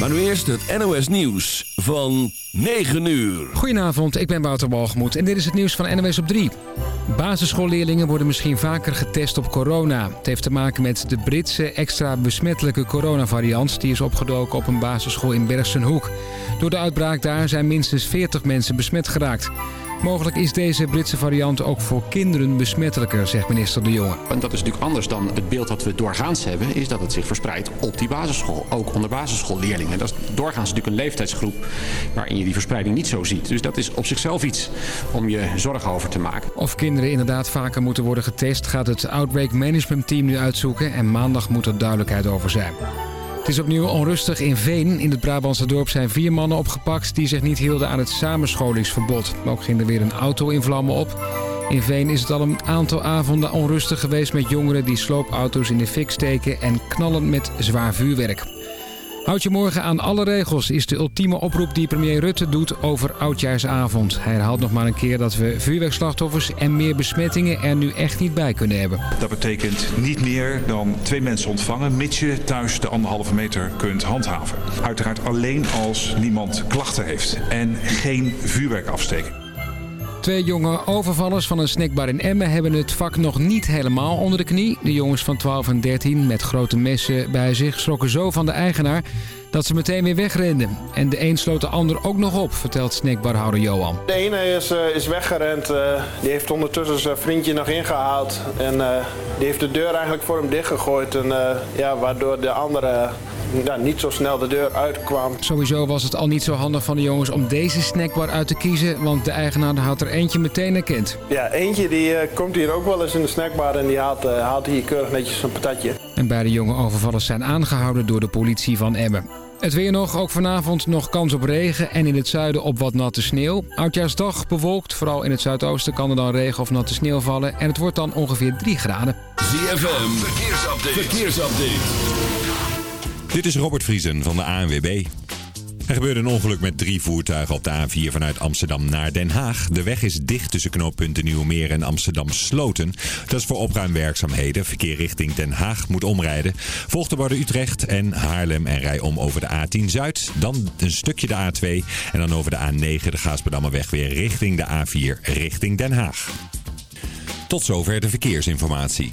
Maar nu eerst het NOS Nieuws van 9 uur. Goedenavond, ik ben Wouter Walgemoed en dit is het nieuws van NOS op 3. Basisschoolleerlingen worden misschien vaker getest op corona. Het heeft te maken met de Britse extra besmettelijke coronavariant... die is opgedoken op een basisschool in Bergsenhoek. Door de uitbraak daar zijn minstens 40 mensen besmet geraakt. Mogelijk is deze Britse variant ook voor kinderen besmettelijker, zegt minister De Jonge. En dat is natuurlijk anders dan het beeld dat we doorgaans hebben... is dat het zich verspreidt op die basisschool. Ook onder basisschoolleerlingen. Dat is doorgaans natuurlijk een leeftijdsgroep... waarin je die verspreiding niet zo ziet. Dus dat is op zichzelf iets om je zorgen over te maken. Of kinderen inderdaad vaker moeten worden getest... gaat het Outbreak Management Team nu uitzoeken... en maandag moet er duidelijkheid over zijn. Het is opnieuw onrustig in Veen. In het Brabantse dorp zijn vier mannen opgepakt... die zich niet hielden aan het samenscholingsverbod. Ook ging er weer een auto in vlammen op. In Veen is het al een aantal avonden onrustig geweest met jongeren... die sloopauto's in de fik steken en knallen met zwaar vuurwerk. Houd je morgen aan alle regels is de ultieme oproep die premier Rutte doet over Oudjaarsavond. Hij herhaalt nog maar een keer dat we vuurwerkslachtoffers en meer besmettingen er nu echt niet bij kunnen hebben. Dat betekent niet meer dan twee mensen ontvangen, mits je thuis de anderhalve meter kunt handhaven. Uiteraard alleen als niemand klachten heeft en geen vuurwerk afsteken. Twee jonge overvallers van een snackbar in Emmen hebben het vak nog niet helemaal onder de knie. De jongens van 12 en 13 met grote messen bij zich schrokken zo van de eigenaar dat ze meteen weer wegrenden. En de een sloot de ander ook nog op, vertelt snackbarhouder Johan. De ene is, uh, is weggerend, uh, die heeft ondertussen zijn vriendje nog ingehaald. En uh, die heeft de deur eigenlijk voor hem dichtgegooid. En, ja, waardoor de andere ja, niet zo snel de deur uitkwam. Sowieso was het al niet zo handig van de jongens om deze snackbar uit te kiezen, want de eigenaar had er eentje meteen herkend. Ja, eentje die uh, komt hier ook wel eens in de snackbar en die haalt, uh, haalt hier keurig netjes een patatje. En beide jonge overvallers zijn aangehouden door de politie van Emmen. Het weer nog, ook vanavond nog kans op regen en in het zuiden op wat natte sneeuw. Oudjaarsdag bewolkt, vooral in het zuidoosten kan er dan regen of natte sneeuw vallen. En het wordt dan ongeveer 3 graden. ZFM, verkeersupdate. verkeersupdate. Dit is Robert Vriesen van de ANWB. Er gebeurde een ongeluk met drie voertuigen op de A4 vanuit Amsterdam naar Den Haag. De weg is dicht tussen knooppunten Nieuwmeer en Amsterdam Sloten. Dat is voor opruimwerkzaamheden. Verkeer richting Den Haag moet omrijden. Volgt de borden Utrecht en Haarlem en rij om over de A10 Zuid. Dan een stukje de A2 en dan over de A9 de Gaasperdammerweg weer richting de A4 richting Den Haag. Tot zover de verkeersinformatie.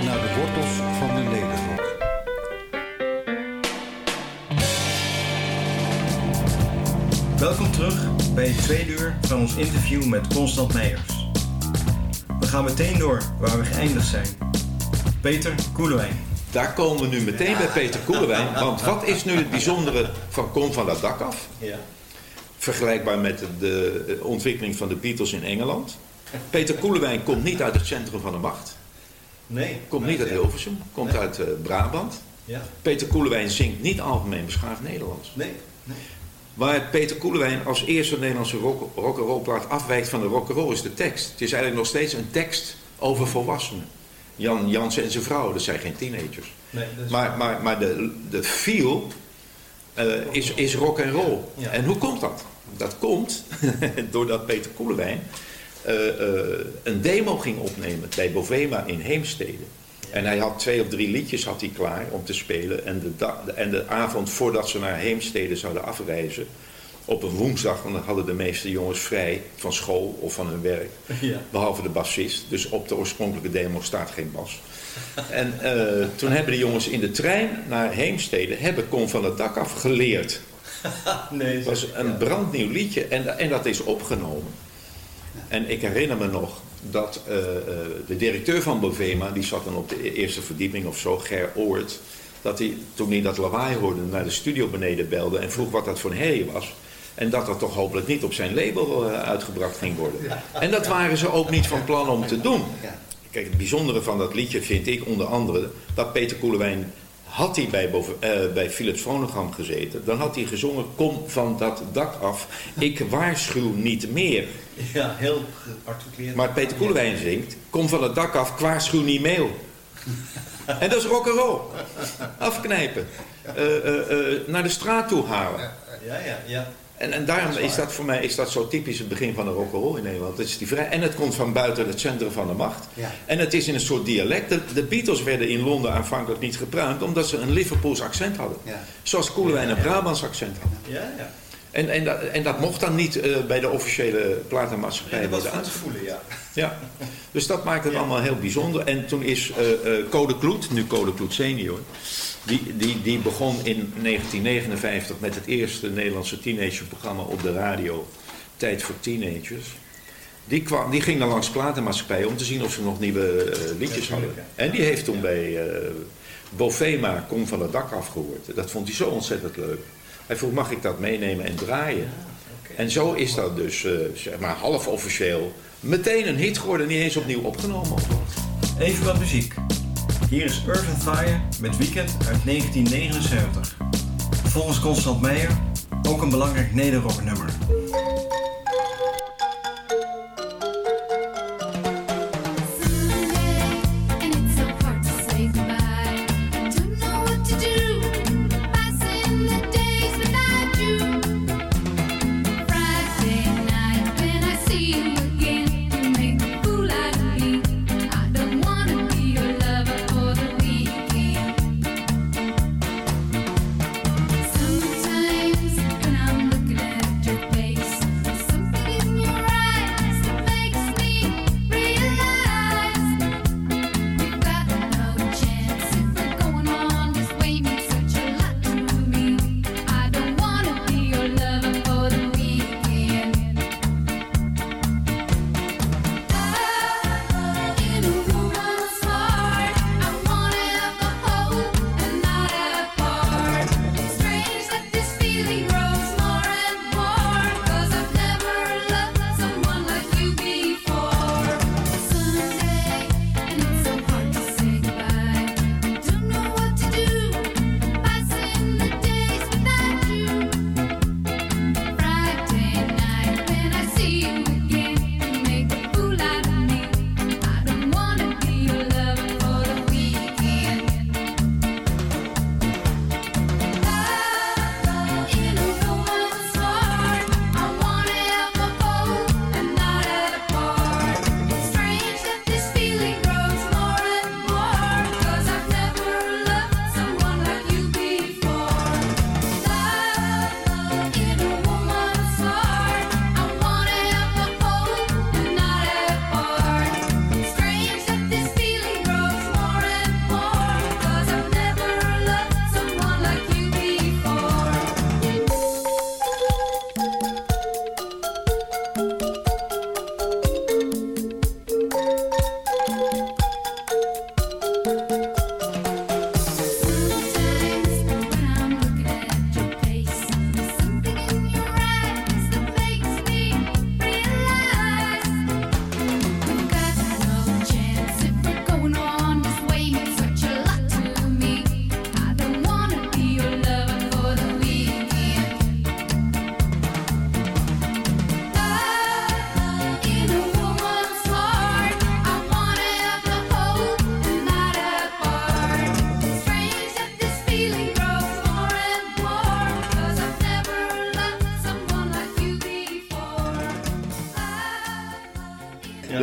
Welkom terug bij het tweede uur van ons interview met Constant Meijers. We gaan meteen door waar we geëindigd zijn. Peter Koelewijn. Daar komen we nu meteen bij Peter Koelewijn. Want wat is nu het bijzondere van Kom van dat dak af? Ja. Vergelijkbaar met de ontwikkeling van de Beatles in Engeland. Peter Koelewijn komt niet uit het centrum van de macht. Nee. Komt niet uit Hilversum. Komt uit uh, Brabant. Ja. Peter Koelewijn zingt niet algemeen beschaafd Nederlands. Nee. nee. Waar Peter Koelewijn als eerste Nederlandse rock, rock'n'roll plaat afwijkt van de rock'n'roll is de tekst. Het is eigenlijk nog steeds een tekst over volwassenen. Jan Jansen en zijn vrouw, dat zijn geen teenagers. Nee, maar, maar, maar de, de feel uh, is, is rock and roll. Ja. En hoe komt dat? Dat komt doordat Peter Koelewijn uh, uh, een demo ging opnemen bij Bovema in Heemstede. En hij had twee of drie liedjes had hij klaar om te spelen. En de, en de avond voordat ze naar Heemstede zouden afreizen, op een woensdag, want dan hadden de meeste jongens vrij van school of van hun werk. Ja. Behalve de bassist. Dus op de oorspronkelijke demo staat geen bas. En uh, toen hebben de jongens in de trein naar Heemstede, hebben Kom van het dak af geleerd. nee, Het was een brandnieuw liedje en, en dat is opgenomen. En ik herinner me nog dat eh, eh, de directeur van Bovema, die zat dan op de e-, eerste verdieping of zo, Ger Oort, dat hij toen hij dat lawaai hoorde naar de studio beneden belde en vroeg wat dat voor een herrie was. En dat dat toch hopelijk niet op zijn label eh, uitgebracht ging worden. En dat waren ze ook niet van plan om te doen. Kijk, het bijzondere van dat liedje vind ik onder andere dat Peter Koelewijn had hij bij, boven, eh, bij Philips Phonogram gezeten, dan had hij gezongen: Kom van dat dak af, ik waarschuw niet meer. Ja, heel gearticuleerd. Maar Peter Koelewijn zingt: Kom van het dak af, ik waarschuw niet meer. en dat is rock'n'roll. Afknijpen. Eh, eh, naar de straat toe halen. Ja, ja, ja. En, en daarom is dat voor mij is dat zo typisch het begin van de rock'n'roll in Nederland. Het is die vrij, en het komt van buiten het centrum van de macht. Ja. En het is in een soort dialect. De, de Beatles werden in Londen aanvankelijk niet gepruimd omdat ze een Liverpools accent hadden. Ja. Zoals Koelewijn een Brabants accent had. Ja, ja. En, en, dat, en dat mocht dan niet eh, bij de officiële platenmaatschappij Nee, dat worden van te uitgevoerd. voelen, ja. Ja. Dus dat maakt het allemaal heel bijzonder. En toen is eh, eh, Code Kloet, nu Code Kloet senior, die, die, die begon in 1959 met het eerste Nederlandse teenagerprogramma op de radio, Tijd voor Teenagers. Die, kwam, die ging dan langs platenmaatschappijen om te zien of ze nog nieuwe eh, liedjes hadden. En die heeft toen bij eh, Bovema Kom van het dak afgehoord. Dat vond hij zo ontzettend leuk. Hij vroeg, mag ik dat meenemen en draaien? En zo is dat dus, eh, zeg maar, half officieel meteen een hit geworden, niet eens opnieuw opgenomen. Even wat muziek. Hier is Earth and Fire met Weekend uit 1979. Volgens Constant Meijer ook een belangrijk nederrocknummer. And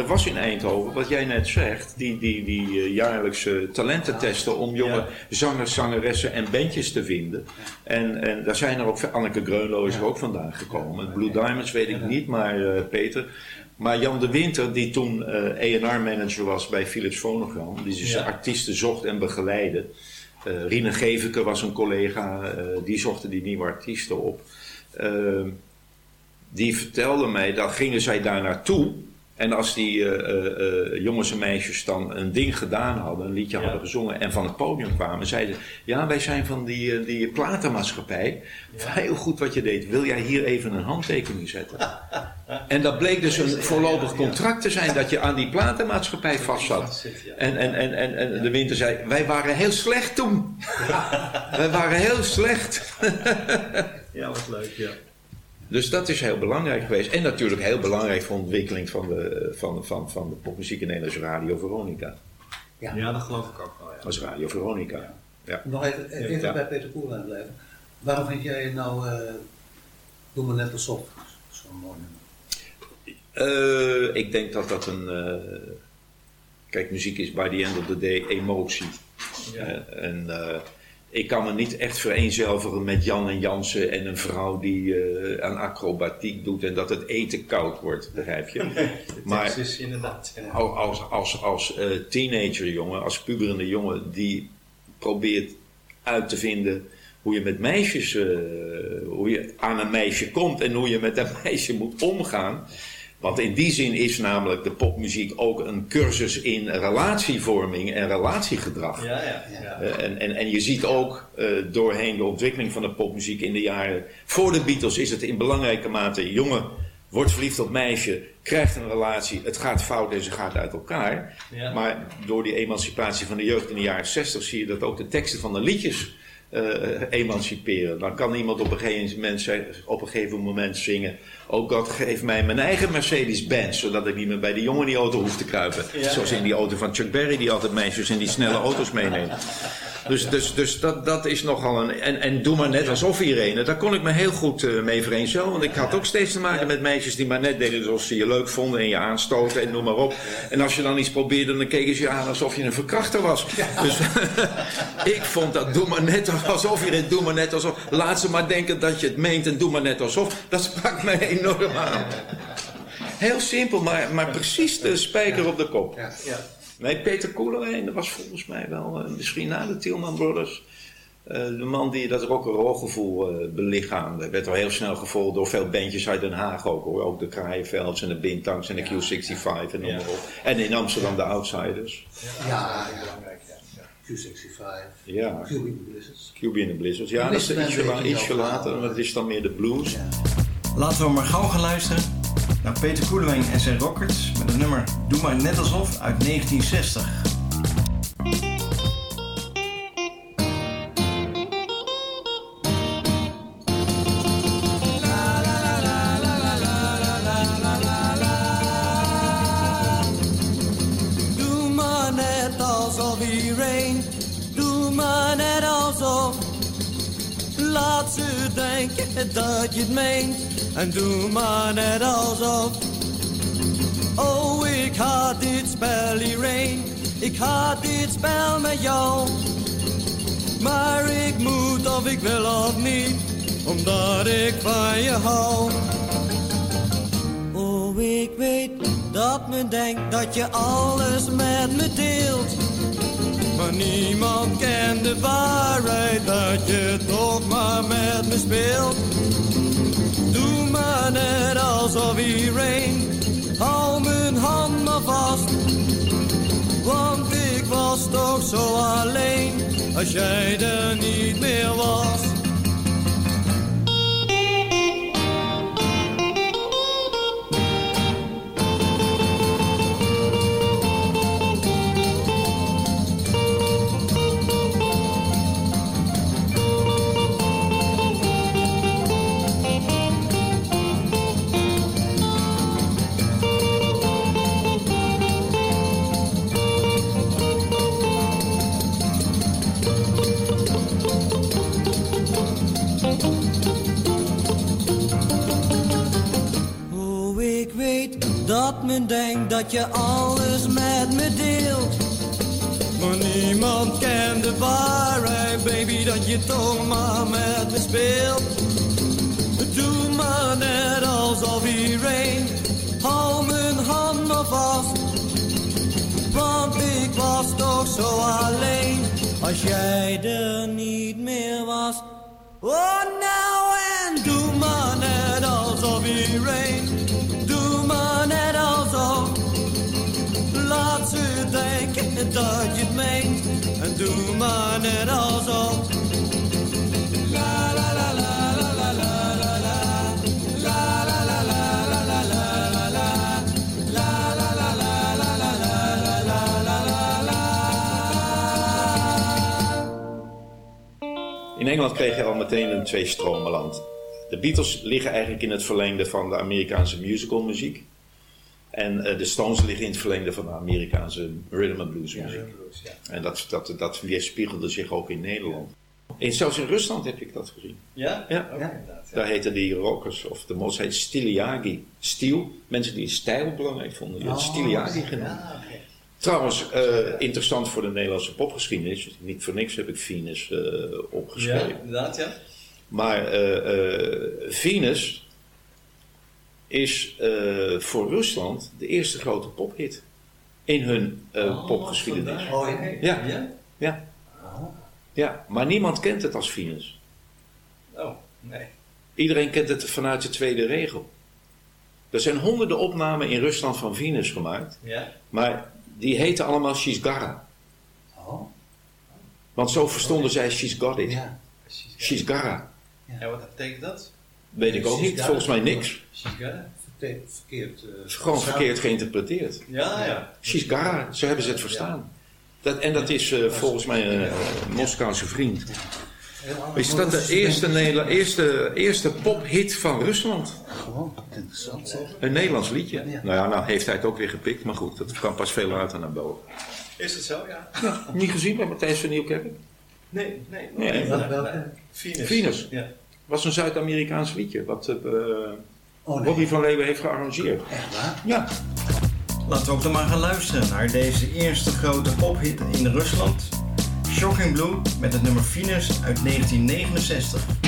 was in Eindhoven, wat jij net zegt, die, die, die eh, jaarlijkse talententesten om jonge zangers, zangeressen en bandjes te vinden. En, en daar zijn er ook, Anneke Greunlo is er ook vandaan gekomen. Blue Diamonds weet ik niet, maar eh, Peter. Maar Jan de Winter, die toen eh A&R manager was bij Philips Phonogram, die dus Ja. artiesten zocht en begeleidde. Eh Rine Geveke was een collega, eh, die zochten die nieuwe artiesten op. Eh, die vertelde mij, dan gingen zij daar naartoe. En als die eh, eh, eh, jongens en meisjes dan een ding gedaan hadden, een liedje hadden gezongen en van het podium kwamen, zeiden ze: Ja, wij zijn van die, die platenmaatschappij. Heel goed wat je deed. Wil jij hier even een handtekening zetten? En dat bleek dus een voorlopig contract te zijn dat je aan die platenmaatschappij vast zat. En, en, en, en, en de winter zei: Wij waren heel slecht toen. Wij waren heel slecht. Ja, wat leuk, ja. Dus dat is heel belangrijk geweest. En natuurlijk heel belangrijk voor de ontwikkeling van de, van, van, van de popmuziek in Nederland is Radio Veronica. Ja. ja, dat geloof ik ook wel. Ja. Dat is Radio Veronica. Ja. Nog even, even Ja. bij Peter Koelwijn blijven. Waarom vind jij nou, eh Doe maar net alsof, zo'n mooi nummer? Eh, ik denk dat dat een. eh, kijk, muziek is by the end of the day emotie. Eh, en eh, ik kan me niet echt vereenzelvigen met Jan en Jansen en een vrouw die eh, aan acrobatiek doet en dat het eten koud wordt, begrijp je? Maar is inderdaad. ja. Al- als, als, als eh, teenagerjongen, als puberende jongen, die probeert uit te vinden hoe je met meisjes, eh, hoe je aan een meisje komt en hoe je met een meisje moet omgaan. Want in die zin is namelijk de popmuziek ook een cursus in relatievorming en relatiegedrag. Ja, ja, ja. Eh, en, en, en je ziet ook eh, doorheen de ontwikkeling van de popmuziek in de jaren voor de Beatles is het in belangrijke mate jongen wordt verliefd op meisje, krijgt een relatie, het gaat fout en ze gaat uit elkaar. Ja. Maar door die emancipatie van de jeugd in de jaren 60 zie je dat ook de teksten van de liedjes eh, emanciperen. Dan kan iemand op een, gegeven moment, op een gegeven moment zingen: Oh God, geef mij mijn eigen Mercedes-Benz, zodat ik niet meer bij die jongen in die auto hoef te kruipen. Ja, Zoals in die auto van Chuck Berry, die altijd meisjes in die snelle auto's meeneemt. Dus, dus, dus dat, dat is nogal een. En, en doe maar net alsof Irene. Daar kon ik me heel goed eh, mee vereenzelvigen. Want ik had ook steeds te maken met meisjes die maar net deden zoals ze je leuk vonden. En je aanstoten en noem maar op. En als je dan iets probeerde, dan keken ze je aan alsof je een verkrachter was. Dus ik vond dat doe maar net alsof Irene. Doe maar net alsof. Laat ze maar denken dat je het meent en doe maar net alsof. Dat sprak mij enorm aan. Heel simpel, maar, maar precies de spijker op de kop. Ja. Ja. Nee, Peter Koelerijn, dat was volgens mij wel, eh, misschien na de Tielman Brothers, eh, de man die dat rock'n'roll gevoel eh belichaamde. Werd al heel snel gevolgd door veel bandjes uit Den Haag ook hoor. Ook de Kraaienvelds en de Bintangs en de Q65 en noem maar op. En in Amsterdam de Outsiders. Ja, ja. Q65. Ja, QB Blizzards. QB Blizzards. Ja, dat is ietsje, ietsje later, want het is dan meer de blues. Laten we maar gauw gaan luisteren naar Peter Koelewijn en zijn Rockers met het nummer Doe maar net alsof uit 1960. Doe maar net alsof iedereen, doe maar net. Laat ze denken dat je het meent en doe maar net alsof. Oh, ik haat dit spel hierheen, ik haat dit spel met jou. Maar ik moet of ik wil of niet, omdat ik van je hou. Oh, ik weet dat men denkt dat je alles met me deelt. Maar niemand kent de waarheid dat je toch maar met me speelt. Doe maar net alsof iedereen, hou mijn hand maar vast. Want ik was toch zo alleen als jij er niet meer was. Dat men denkt dat je alles met me deelt. Maar niemand kent de waarheid, baby, dat je toch maar met me speelt. Doe maar net alsof iedereen, hou mijn hand maar vast. Want ik was toch zo alleen, als jij er niet meer was. Oh, nou en doe maar net alsof iedereen, dat je het meent en doe maar net alsof. In Engeland kreeg je al meteen een tweestromenland. De Beatles liggen eigenlijk in het verlengde van de Amerikaanse musicalmuziek. En eh, de Stones liggen in het verlengde van de Amerikaanse rhythm and blues muziek. En dat, dat, dat weerspiegelde zich ook in Nederland. En zelfs in Rusland heb ik dat gezien. Ja? Ja. Ook. Daar heten die rockers, of de mos heet Stiliagi. Stil, mensen die stijl belangrijk vonden, die het Stiliagi genoemd. Trouwens, eh, interessant voor de Nederlandse popgeschiedenis. Niet voor niks heb ik Venus eh, opgeschreven. Ja, inderdaad, ja. Maar Venus is eh, voor Rusland de eerste grote pophit in hun eh, popgeschiedenis. vandaar. Oh, ja. ja. Ja? Ja. Ja, maar niemand kent het als Venus. Oh, nee. Iedereen kent het vanuit de tweede regel. Er zijn honderden opnamen in Rusland van Venus gemaakt, Ja? maar die heten allemaal She's Gara. Oh. Want zo verstonden zij She's Got It. Ja. She's Gara. En wat betekent dat? Weet ik ook niet, volgens mij niks. Sigara? Verkeerd. eh, Gewoon verkeerd geïnterpreteerd. Ja, ja. She's Gara, zo hebben ze het verstaan. Dat, en dat is eh, volgens mij een eh, Moskouse vriend. Is dat de eerste, eerste, eerste pophit van Rusland? Gewoon, interessant zeg. Een Nederlands liedje. Nou ja, nou heeft hij het ook weer gepikt, maar goed, dat kwam pas veel later naar boven. Is het zo, ja? Ja, niet gezien bij Matthijs van Nieuwkerk? Nee, nee. Nee, nee, welke- nee, nee. Venus. Venus. Ja. Was een Zuid-Amerikaans liedje, wat eh Oh, nee. Bobby van Leeuwen heeft gearrangeerd. Echt waar? Ja. Laten we ook dan maar gaan luisteren naar deze eerste grote pophit in Rusland. Shocking Blue met het nummer Venus uit 1969.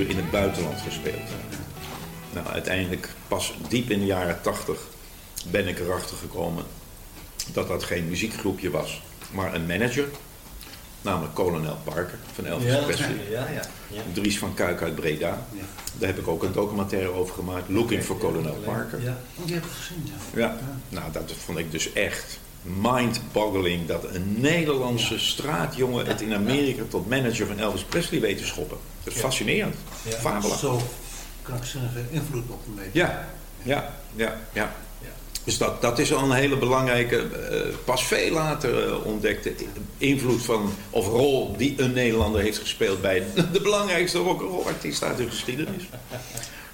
In het buitenland gespeeld? Nou, uiteindelijk pas diep in de jaren 80 ben ik erachter gekomen dat dat geen muziekgroepje was, maar een manager, namelijk kolonel Parker van Elvis Ja, Presley. ja, ja, ja. Dries van Kuik uit Breda. Daar heb ik ook een documentaire over gemaakt, Looking for Kolonel Parker. Ja. Oh, die heb ik gezien, ja. Ja, nou dat vond ik dus echt mind-boggling dat een Nederlandse straatjongen het in Amerika tot manager van Elvis Presley weet te schoppen. Dat is Ja. fascinerend. Ja. Fabelachtig. Zo krankzinnige invloed op de media. Ja, ja, ja, ja. Dus dat, dat is al een hele belangrijke, eh, pas veel later eh, ontdekte invloed van, of rol die een Nederlander heeft gespeeld bij de belangrijkste rock'n'roll artiest uit de geschiedenis.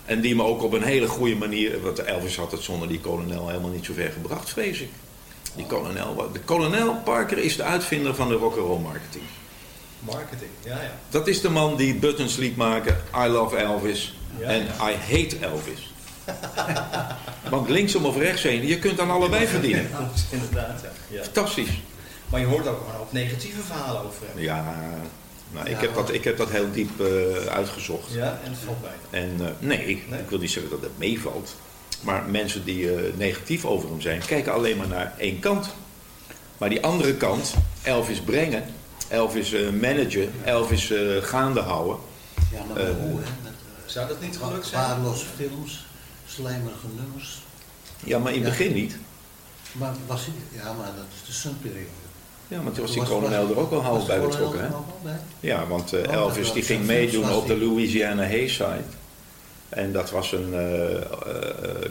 En die me ook op een hele goede manier, want Elvis had het zonder die kolonel helemaal niet zo ver gebracht, vrees ik. Die kolonel, de kolonel Parker is de uitvinder van de rock'n'roll marketing. Marketing, ja, ja. Dat is de man die buttons liet maken, I love Elvis Ja, en I hate Elvis. Want linksom of rechtsheen, je kunt aan allebei verdienen. Ja, inderdaad, ja. ja. Fantastisch. Maar je hoort ook gewoon ook negatieve verhalen over hem. Ja, nou, ik, heb dat, ik heb dat heel diep eh, uitgezocht. Ja, en het valt mij. En eh, nee, ik wil niet zeggen dat het meevalt. Maar mensen die eh, negatief over hem zijn, kijken alleen maar naar één kant. Maar die andere kant, Elvis brengen, Elvis eh, managen, Elvis eh, gaande houden. Ja, maar hoe, hè? Met, Zou dat niet gelukt zijn? Waardeloze films, slijmerige nummers. ja, maar in het Ja. begin niet. Maar was hij, ja, maar dat is de Sun-periode. Ja, maar toen was die kolonel er ook wel half bij betrokken. Hè? Ja, want eh, Oh, Elvis die ging meedoen op de. Louisiana Hayside. En dat was een eh, eh,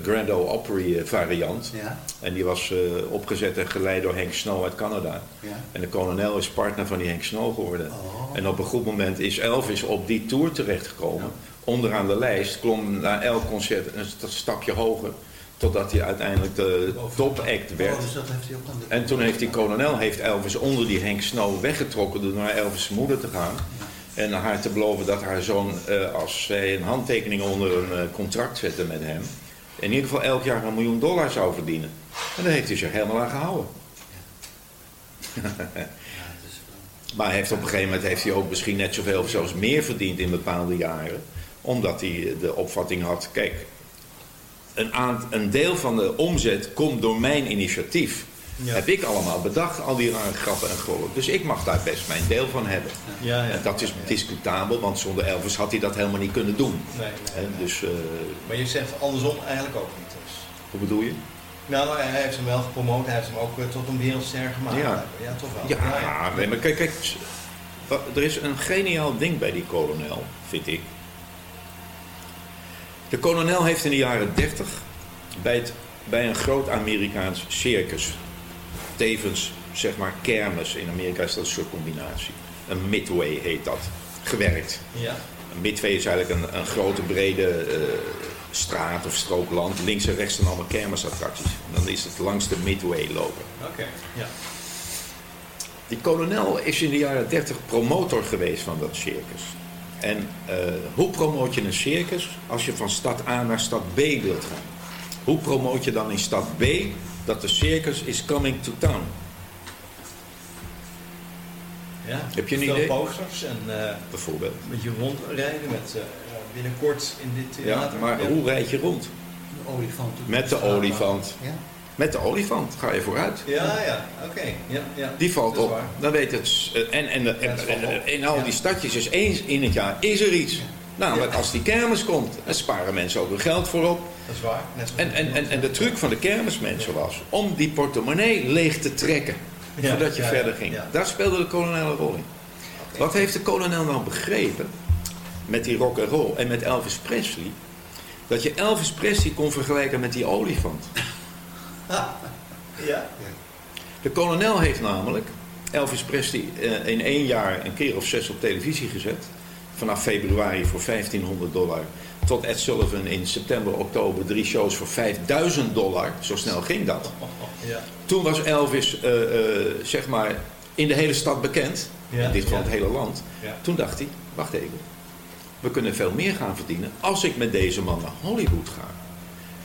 Grand Ole Opry eh, variant. Ja. En die was opgezet en geleid door Henk Snow uit Canada. Ja. En de kolonel is partner van die Henk Snow geworden. Oh. En op een goed moment is Elvis op die tour terechtgekomen. Onderaan de lijst, klom na elk concert een st- stapje hoger. Totdat hij uiteindelijk de topact werd. Oh, dus dat heeft hij ook de En toen heeft die kolonel heeft Elvis onder die Henk Snow weggetrokken door naar Elvis' moeder te gaan. En haar te beloven dat haar zoon, eh, als zij een handtekening onder een eh, contract zette met hem, in ieder geval elk jaar een miljoen dollar zou verdienen. En daar heeft hij zich helemaal aan gehouden. maar hij heeft op een gegeven moment heeft hij ook misschien net zoveel of zelfs meer verdiend in bepaalde jaren. Omdat hij de opvatting had, kijk, een, een deel van de omzet komt door mijn initiatief. Ja. Heb ik allemaal bedacht, al die rare grappen en gollen. Dus ik mag daar best mijn deel van hebben. Ja, ja. En dat is discutabel, want zonder Elvis had hij dat helemaal niet kunnen doen. Nee, nee, Dus, eh, Maar je zegt andersom eigenlijk ook niet. Dus. hoe bedoel je? Nou, hij heeft hem wel gepromoot. Hij heeft hem ook eh, tot een wereldster gemaakt. Ja. ja toch wel. Ja, nee, maar kijk, kijk, er is een geniaal ding bij die kolonel, vind ik. De kolonel heeft in de jaren 30 bij, het, bij een groot Amerikaans circus, tevens zeg maar kermis, in Amerika is dat een soort combinatie. Een midway heet dat, gewerkt. Ja. Een midway is eigenlijk een, een grote brede eh, straat of strook land. Links en rechts zijn allemaal kermisattracties. En dan is het langs de midway lopen. Oké, ja. Die kolonel is in de jaren 30 promotor geweest van dat circus. En eh, hoe promoot je een circus als je van stad A naar stad B wilt gaan? Hoe promoot je dan in stad B dat de circus is coming to town? ja. Heb je een Veel idee? posters en eh, Bijvoorbeeld. een beetje rondrijden met eh, binnenkort in dit Ja, theater. maar hoe rijd je rond? De olifant. Met de olifant. Ja. Met de olifant ga je vooruit. Ja, ja, oké. Ja, ja. Die valt op. waar. Dan weet het. eh, En, en, en, Ja, al die stadjes is eens in het jaar is er iets. Namelijk als die kermis komt, dan sparen mensen ook hun geld voor op. Dat is waar. En, en, en, en de truc van de kermismensen was om die portemonnee leeg te trekken. Voordat je verder ging. Daar speelde de kolonel een rol in. Wat heeft de kolonel nou begrepen met die rock and roll en met Elvis Presley? Dat je Elvis Presley kon vergelijken met die olifant. Ja. De kolonel heeft namelijk Elvis Presley eh, in één jaar een keer of zes op televisie gezet. Vanaf februari voor 1500 dollar. Tot Ed Sullivan in september, oktober drie shows voor 5000 dollar. Zo snel ging dat. Ja. Toen was Elvis, eh, eh, zeg maar, in de hele stad bekend. Ja, in dit geval ja. het hele land. Toen dacht hij, wacht even. We kunnen veel meer gaan verdienen als ik met deze man naar Hollywood ga.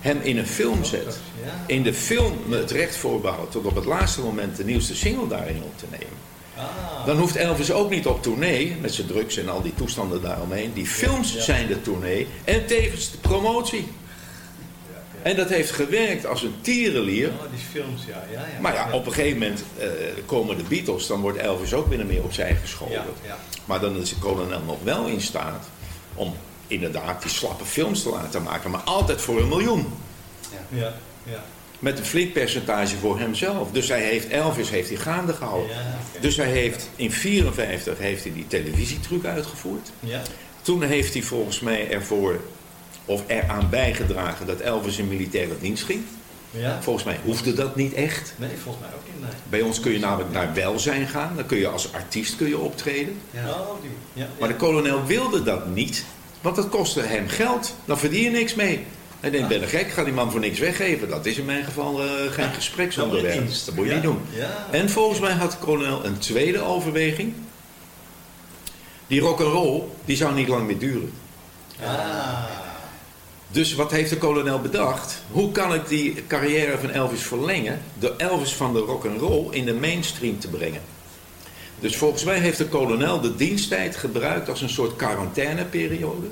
Hem in een film zet. Ja. In de film het recht voorbehoud tot op het laatste moment de nieuwste single daarin op te nemen. Dan hoeft Elvis ook niet op tournee, met zijn drugs en al die toestanden daaromheen. Die films zijn de tournee en tevens de promotie. En dat heeft gewerkt als een tierenlier. Oh, die films, ja. ja, ja. Maar ja, op een gegeven moment eh, komen de Beatles, dan wordt Elvis ook binnen meer opzij geschoven. Ja. Maar dan is de kolonel nog wel in staat om inderdaad die slappe films te laten maken, maar altijd voor een miljoen. Ja, ja. Met een flink percentage voor hemzelf. Dus hij heeft, Elvis heeft hij gaande gehouden. Ja, Dus hij heeft in 54 heeft hij die televisietruc uitgevoerd. Ja. Toen heeft hij volgens mij ervoor, of eraan bijgedragen dat Elvis in militaire dienst ging. Ja. Volgens mij hoefde dat niet echt. Nee, volgens mij ook niet. Nee. Bij ons kun je namelijk naar welzijn gaan. Dan kun je als artiest kun je optreden. Ja. Oh, die. Ja, Maar de kolonel wilde dat niet. Want dat kostte hem geld. Dan verdien je niks mee. Hij denkt, ben je gek? Ga die man voor niks weggeven. Dat is in mijn geval eh, geen gespreksonderwerp. in dienst. Dat moet je Ja. niet doen. Ja. En volgens mij had de kolonel een tweede overweging. Die rock'n'roll, die zou niet lang meer duren. Ah. Dus wat heeft de kolonel bedacht? Hoe kan ik die carrière van Elvis verlengen? Door Elvis van de rock'n'roll in de mainstream te brengen. Dus volgens mij heeft de kolonel de diensttijd gebruikt als een soort quarantaineperiode.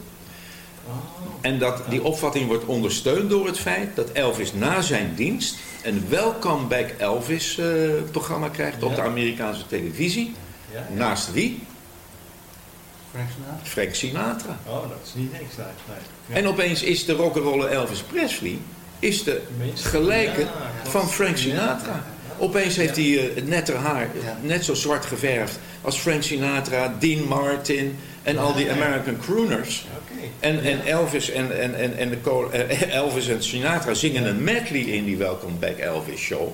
En dat die opvatting wordt ondersteund door het feit dat Elvis na zijn dienst een Welcome Back Elvis eh, programma krijgt op de Amerikaanse televisie. Ja, ja. Naast wie? Frank Sinatra? Frank Sinatra. Oh, dat is niet niks. Nee. En opeens is de rock'n'roller Elvis Presley is de gelijke van Frank Sinatra. Opeens heeft hij eh, het nette haar net zo zwart geverfd als Frank Sinatra, Dean Martin en al die American crooners. En, en Elvis en, en, en, en de eh, Elvis en Sinatra zingen een medley in die Welcome Back Elvis show.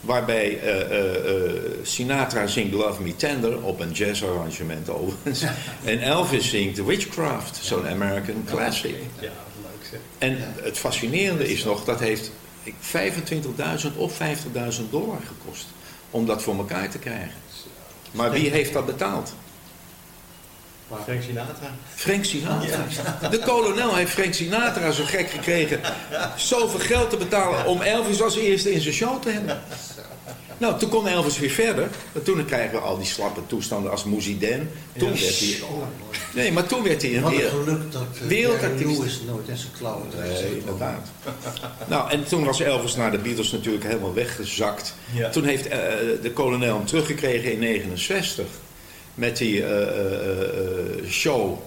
Waarbij eh, eh, Sinatra zingt Love Me Tender op een jazzarrangement overigens. En Elvis zingt Witchcraft, zo'n American classic. Ja, leuk zeg. En het fascinerende is nog, dat heeft ik, 25.000 of 50.000 dollar gekost. Om dat voor elkaar te krijgen. Maar wie heeft dat betaald? Frank Sinatra. Frank Sinatra. De kolonel heeft Frank Sinatra zo gek gekregen. Zoveel geld te betalen om Elvis als eerste in zijn show te hebben. Nou, toen kon Elvis weer verder. En toen kregen we al die slappe toestanden als Mouziden. Toen Ja. werd hij... Nee, maar toen werd hij een weer- geluk dat uh. Lewis nooit in zijn klauwen Nee, inderdaad. Nou, en toen was Elvis naar de Beatles natuurlijk helemaal weggezakt. Ja. Toen heeft eh, de kolonel hem teruggekregen in 69. Met die eh, eh, eh, show.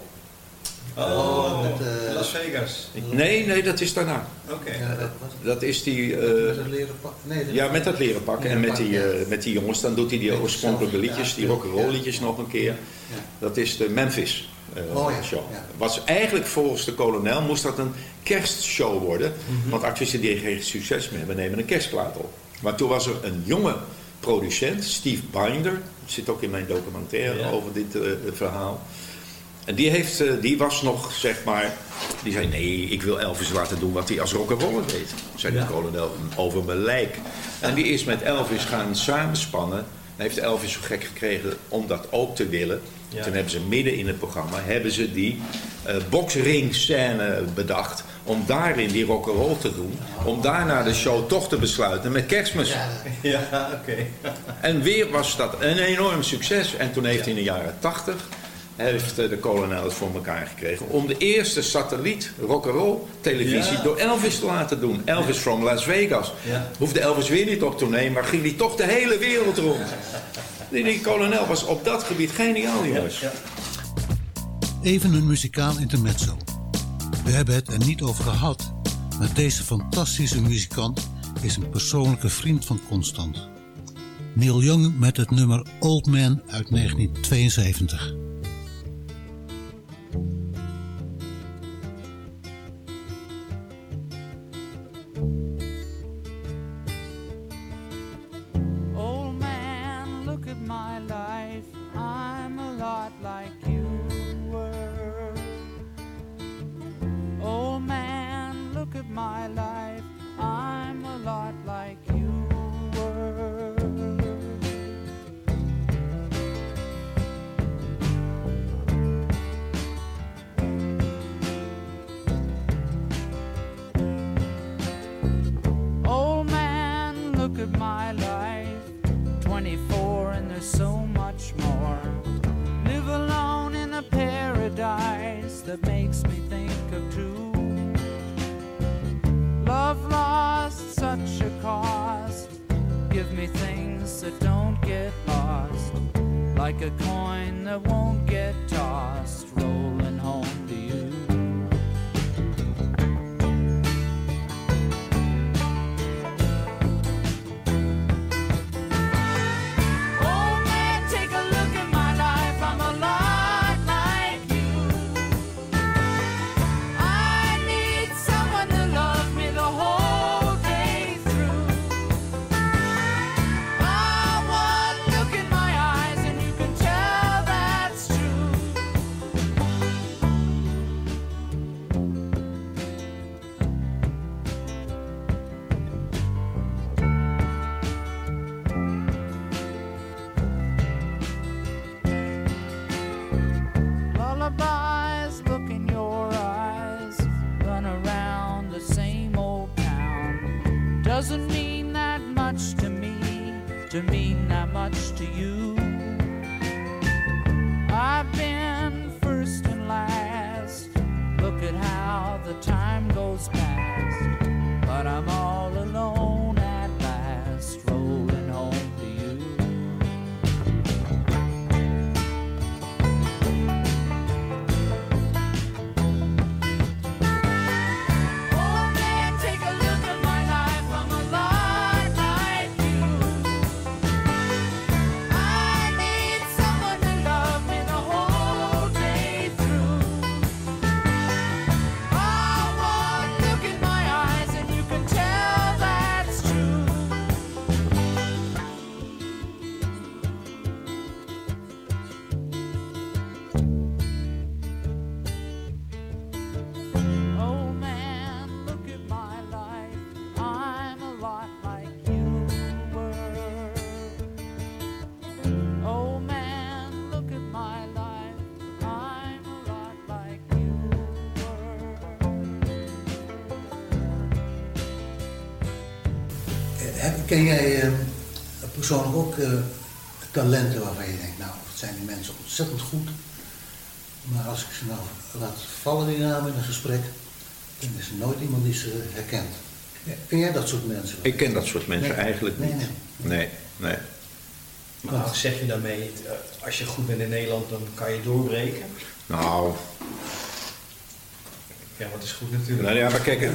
Oh, met, eh, Las Vegas. Nee, nee, dat is daarna. Oké. Ja, dat was Dat is die... eh, met dat leren pak. Nee, dat- ja, met dat leren pakken. En met die, eh, met die jongens, dan doet hij die oorspronkelijke liedjes, die rock'n'roll liedjes nog een keer. Ja. Dat is de Memphis eh, Oh ja, show. ja. Was eigenlijk volgens de kolonel moest dat een kerstshow worden. Mhm. Want artiesten die geen succes meer hebben, nemen een kerstplaat op. Maar toen was er een jonge producent, Steve Binder. Zit ook in mijn documentaire Ja. over dit eh, verhaal. En die, heeft, eh, die was nog, zeg maar... Die zei, nee, ik wil Elvis laten doen wat hij als rock'n'roller deed. Zei Ja. de kolonel over mijn lijk. En die is met Elvis gaan samenspannen. En heeft Elvis zo gek gekregen om dat ook te willen. Ja. Toen hebben ze midden in het programma hebben ze die eh boxring scène bedacht. Om daarin die rock'n'roll te doen. Om daarna de show toch te besluiten met kerstmis. Ja, oké. En weer was dat een enorm succes. En toen heeft hij in de jaren 80 heeft eh, de kolonel het voor elkaar gekregen om de eerste satelliet rock'n'roll televisie Ja. door Elvis te laten doen. Elvis from Las Vegas. Ja. Hoefde Elvis weer niet op tournee, maar ging hij toch de hele wereld rond. Die, die kolonel was op dat gebied geniaal, jongens. Ja. Even een muzikaal intermezzo. We hebben het er niet over gehad, maar deze fantastische muzikant is een persoonlijke vriend van Constant. Neil Young met het nummer Old Man uit 1972. That makes me think of two. Love lost such a cost. Give me things that don't get lost. Like a coin that won't get tossed, the time goes past. Ken jij eh, persoonlijk ook eh, talenten waarvan je denkt, nou, wat zijn die mensen ontzettend goed. Maar als ik ze nou laat vallen, die namen in een gesprek, dan is er nooit iemand die ze herkent. Ken jij dat soort mensen? Ik ken dat soort mensen Nee. eigenlijk Nee, niet. Nee, nee. Maar zeg je daarmee, eh, als je goed bent in Nederland, dan kan je doorbreken? Nou, Ja, wat is goed natuurlijk. nou ja, maar kijk,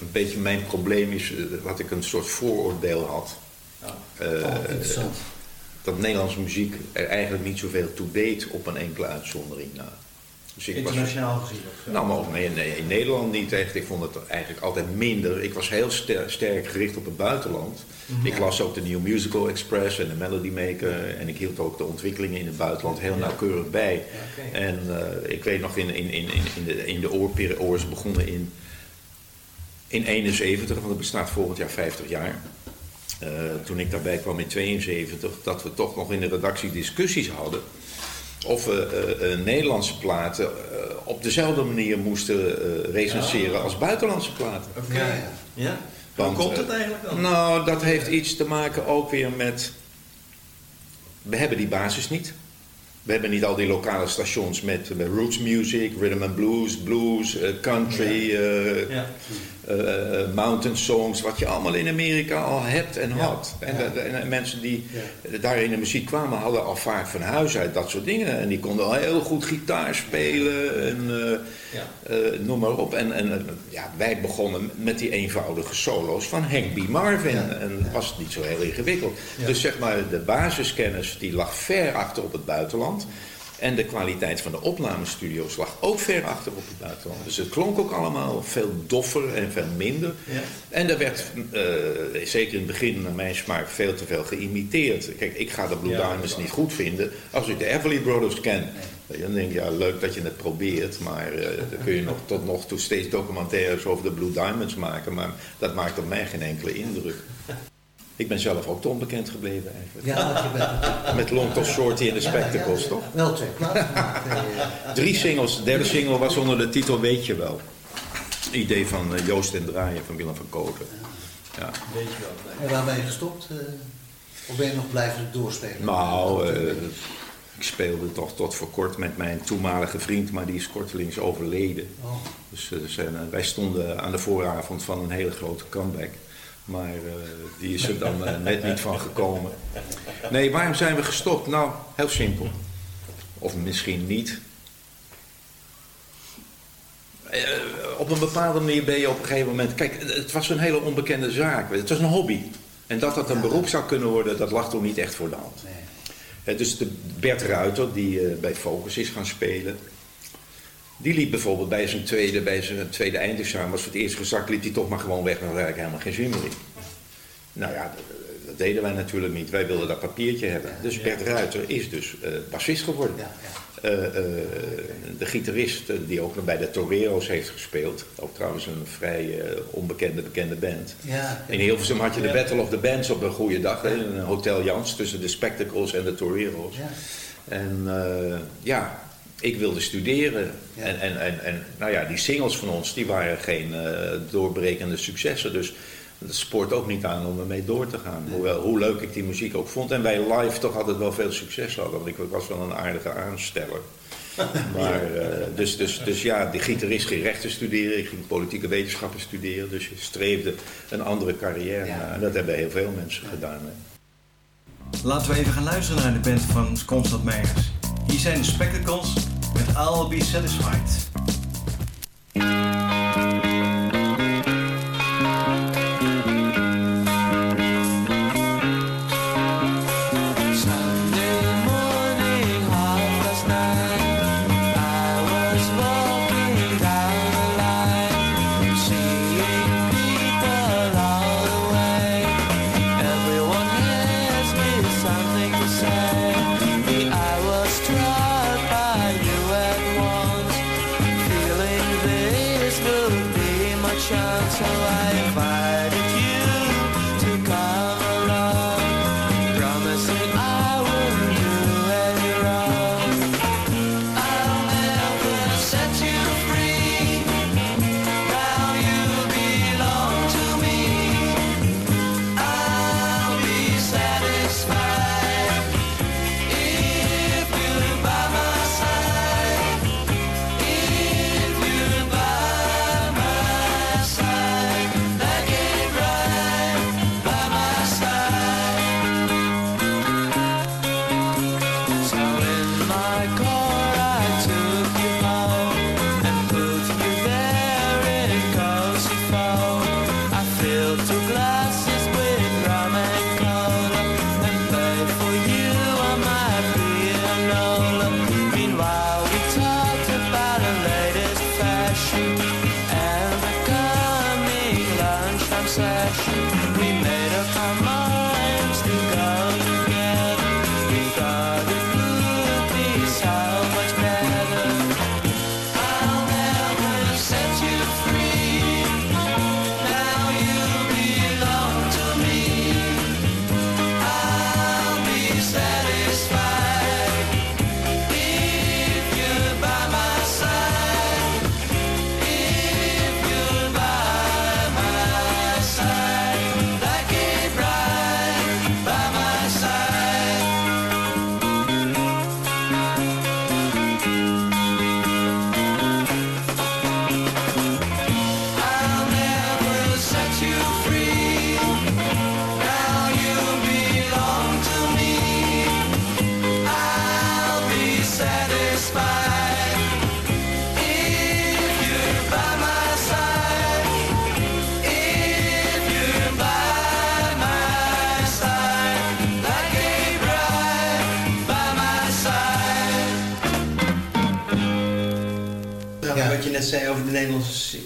een beetje mijn probleem is eh, dat ik een soort vooroordeel had. Eh, Oh, interessant. dat Nederlandse muziek er eigenlijk niet zoveel toe deed op een enkele uitzondering na. Dus ik was- Internationaal gezien. of zo. Nou, maar ook nee, nee, in Nederland niet echt. Ik vond het eigenlijk altijd minder. Ik was heel ster- sterk gericht op het buitenland. Mhm. Ik las ook de New Musical Express en de Melody Maker. En ik hield ook de ontwikkelingen in het buitenland heel nauwkeurig bij. En eh, ik weet nog in, in, in, in, in de, in de oorperiode, begonnen in, in 71, want het bestaat volgend jaar 50 jaar. Eh, toen ik daarbij kwam in 72, dat we toch nog in de redactie discussies hadden of we eh, eh, Nederlandse platen op dezelfde manier moesten recenseren als buitenlandse platen. Oké. Ja? Hoe Want, komt het eigenlijk dan? Nou, dat heeft iets te maken ook weer met. We hebben die basis niet. We hebben niet al die lokale stations met, met roots music, rhythm and blues, blues, eh, country, Ja. eh, eh, mountain songs, wat je allemaal in Amerika al hebt en Ja. had. En, de- en mensen die daar in de muziek kwamen, hadden al vaak van huis uit dat soort dingen. En die konden al heel goed gitaar spelen en Ja. noem maar op. En, en ja, wij begonnen met die eenvoudige solo's van Hank B. Marvin. En het was niet zo heel ingewikkeld. Dus zeg maar, de basiskennis die lag ver achter op het buitenland. En de kwaliteit van de opnamestudio's lag ook ver achter op het buitenland. Dus het klonk ook allemaal veel doffer en veel minder. Ja. En er werd, eh, zeker in het begin naar mijn smaak, veel te veel geïmiteerd. Kijk, ik ga de Blue Ja, Diamonds niet goed vinden. Als ik de Everly Brothers ken, dan denk ik, ja, leuk dat je het probeert. Maar eh, dan kun je nog, tot nog toe steeds documentaires over de Blue Diamonds maken. Maar dat maakt op mij geen enkele indruk. Ik ben zelf ook te onbekend gebleven eigenlijk. Ja, je bent Met Long Tall Shorty en de Ja, Spectacles, ja, ja. toch? Wel twee eh, Drie singles. De derde single was onder de titel Weet je wel. Idee van eh, Joost en Draaien van Willem van Koten. Ja. Weet je wel. En waar ben je gestopt? eh? of ben je nog blijven doorspelen? Nou, eh, Ik speelde toch tot voor kort met mijn toenmalige vriend, maar die is kortelings overleden. Oh. Dus zijn, wij stonden aan de vooravond van een hele grote comeback. Maar eh, die is er dan eh, net niet van gekomen. Nee, waarom zijn we gestopt? Nou, heel simpel. Of misschien niet. Eh, op een bepaalde manier ben je op een gegeven moment... Kijk, het was een hele onbekende zaak. Het was een hobby. En dat dat een beroep zou kunnen worden, dat lag toen niet echt voor de hand. Eh, dus de Bert Ruiter, die bij Focus is gaan spelen... Die liep bijvoorbeeld bij zijn tweede, bij zijn tweede eindexamen, was voor het eerst gezakt, liep hij toch maar gewoon weg, maar daar had eigenlijk helemaal geen zin meer in. Nou ja, dat, deden wij natuurlijk niet. Wij wilden dat papiertje hebben. Dus Bert Ruiter is dus eh bassist geworden. Eh, eh, de gitarist die ook nog bij de Torero's heeft gespeeld. Ook trouwens een vrij onbekende, bekende band. Ja. In Hilversum had je de. Battle of the Bands op een goede dag. In een Hotel Jans tussen de Spectacles en de Torero's. Ja. En ja, ik wilde studeren. En, en, en, en nou ja, die singles van ons die waren geen eh, doorbrekende successen. Dus het spoort ook niet aan om ermee door te gaan. Hoewel, hoe leuk ik die muziek ook vond. En wij live toch altijd wel veel succes hadden. Want ik was wel een aardige aansteller. Maar, eh, dus, dus, dus ja, die gitarist ging rechten studeren. Ik ging politieke wetenschappen studeren. Dus je streefde een andere carrière na. En dat hebben heel veel mensen gedaan. Hè. Laten we even gaan luisteren naar de band van Constant Meijers. Hier zijn de Spectacles met I'll Be Satisfied.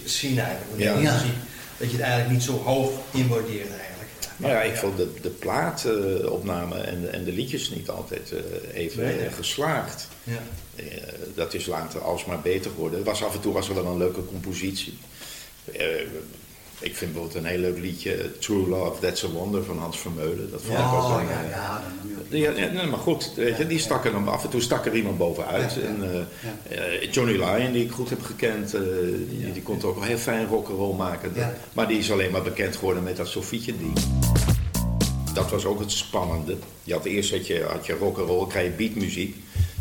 Scene eigenlijk. Ja. Ja. Dat je het eigenlijk niet zo hoog inwaardeert eigenlijk. Maar ja, ik vond de, de plaatopname en, de- en de liedjes niet altijd eh, even Nee, nee. eh, geslaagd. Ja. Eh, dat is later alsmaar beter geworden. Was af en toe was er wel een leuke compositie. Ik vind bijvoorbeeld een heel leuk liedje, True Love, That's a Wonder van Hans Vermeulen. Dat vond ik ook wel, Oh, ja, eh, ja. ja, ja, nee, maar goed, weet je, die stak er dan af en toe stak er iemand bovenuit. En, eh, eh, Johnny Lyon, die ik goed heb gekend, die, die kon ook wel heel fijn rock'n'roll maken. Ja. Maar die is alleen maar bekend geworden met dat Sofietje ding. Dat was ook het spannende. Je had eerst had je, had je rock'n'roll, krijg je beatmuziek.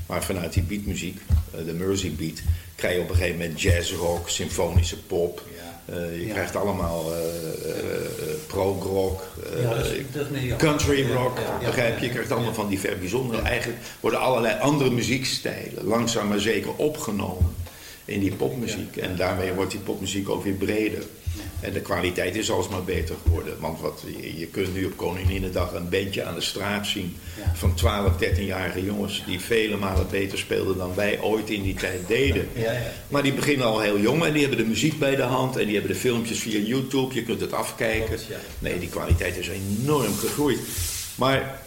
Maar vanuit die beatmuziek, de Mersey beat, krijg je op een gegeven moment jazzrock, symfonische pop. Eh, je Ja. krijgt allemaal eh, eh, eh, Ja, jammer. country rock, ja. begrijp je? Je krijgt allemaal van die ver bijzondere. Eigenlijk worden allerlei andere muziekstijlen langzaam maar zeker opgenomen in die popmuziek. En daarmee wordt die popmuziek ook weer breder. En de kwaliteit is alsmaar beter geworden. Want wat, je, kunt nu op Koninginnedag een bandje aan de straat zien van 12, 13-jarige jongens die vele malen beter speelden dan wij ooit in die tijd deden. Ja, ja. Maar die beginnen al heel jong en die hebben de muziek bij de hand en die hebben de filmpjes via YouTube. Je kunt het afkijken. Nee, die kwaliteit is enorm gegroeid. Maar